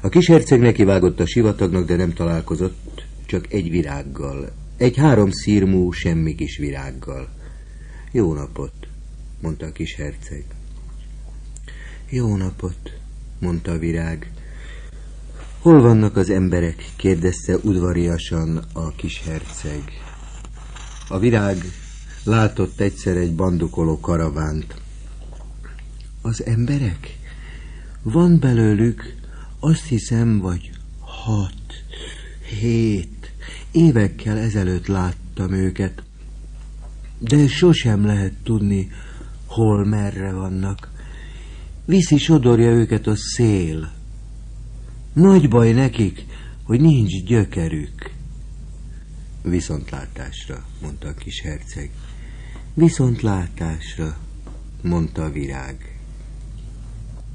A kis herceg nekivágott a sivatagnak, de nem találkozott, csak egy virággal. Egy három szírmú, semmi kis virággal. Jó napot, mondta a kis herceg. Jó napot, mondta a virág. Hol vannak az emberek? kérdezte udvariasan a kis herceg. A virág látott egyszer egy bandukoló karavánt. Az emberek? Van belőlük, azt hiszem, vagy hat, hét, évekkel ezelőtt láttam őket, de sosem lehet tudni, hol merre vannak. Viszi sodorja őket a szél. Nagy baj nekik, hogy nincs gyökerük. Viszontlátásra, mondta a kis herceg. Viszontlátásra, mondta a virág.